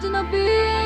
to not be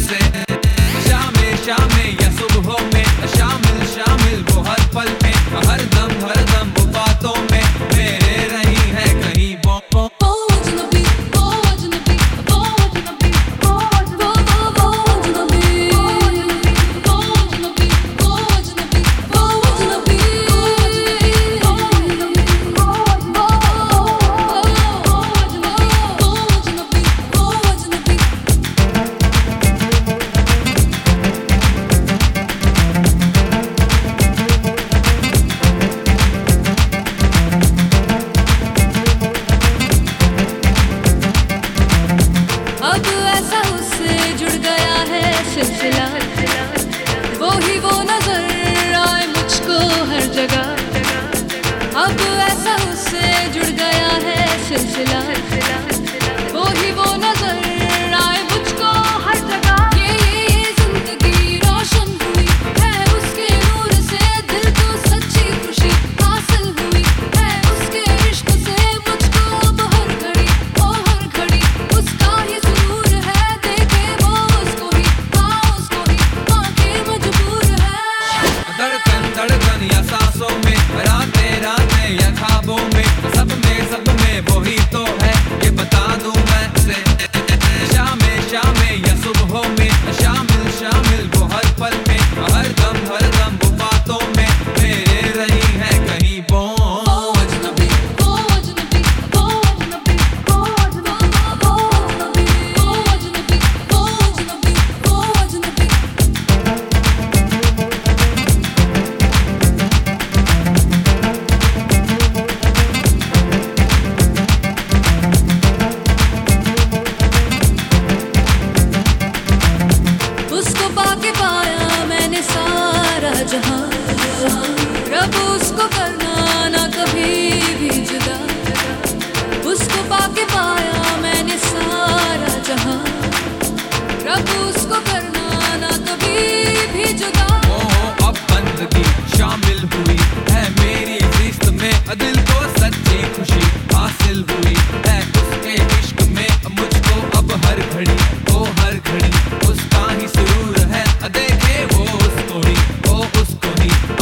सिलसिला acılar Oh, Oskoni, o Oskoni